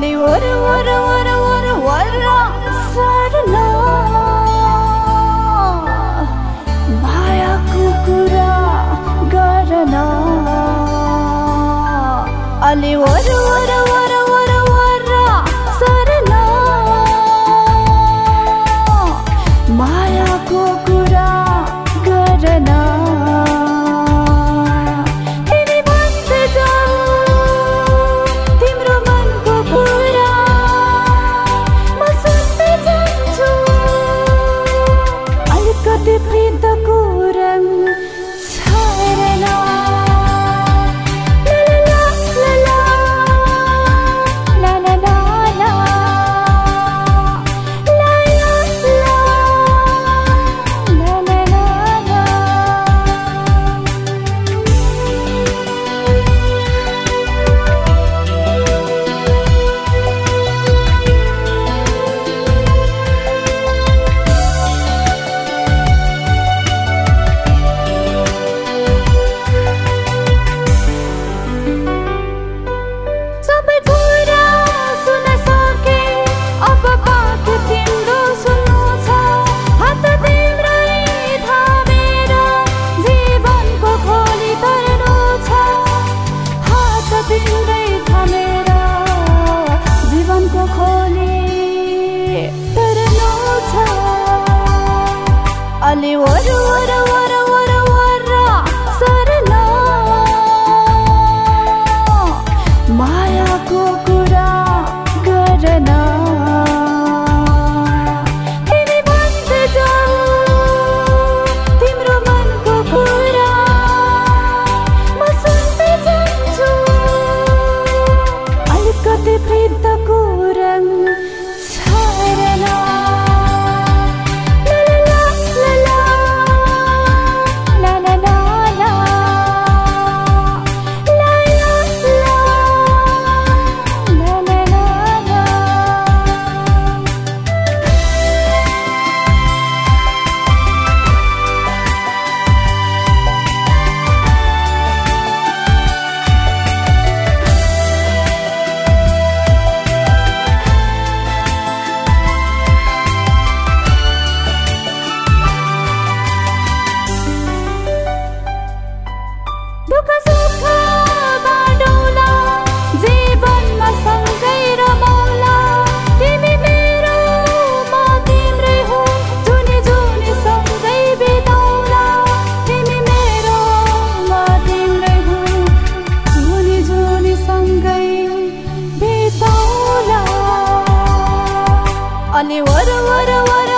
நீ ஒரு ஒரு ஒரு ஒரு ஒரு சரணம் ஒரு ஒரு अनि वर वर वर